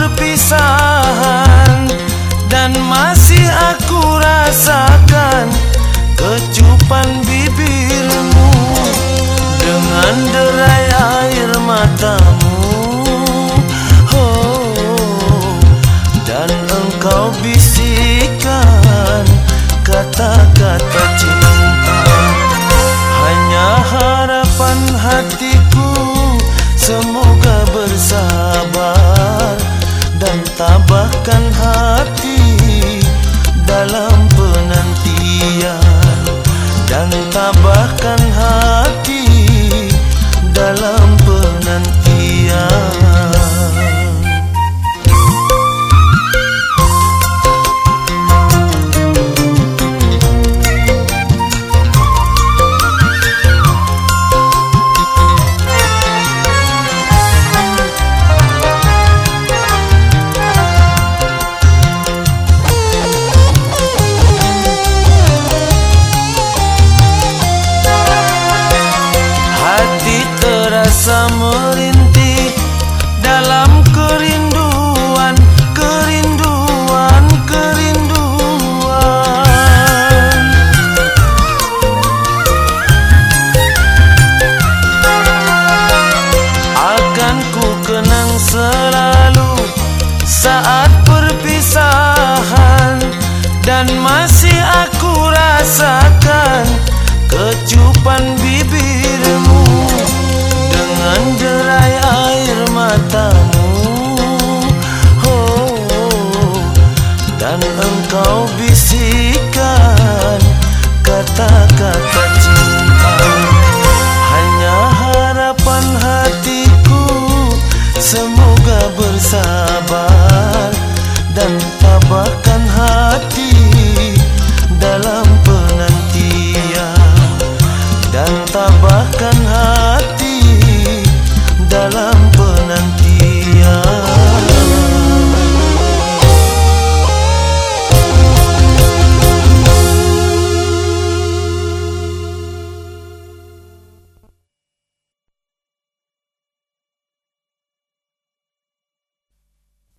perpisahan Dan masih aku rasakan Kecupan bibirmu Dengan derai air matamu. Oh, Dan engkau bisikan Kata-kata cinta. Hanya harapan hatiku Semoga hati dalam dan masih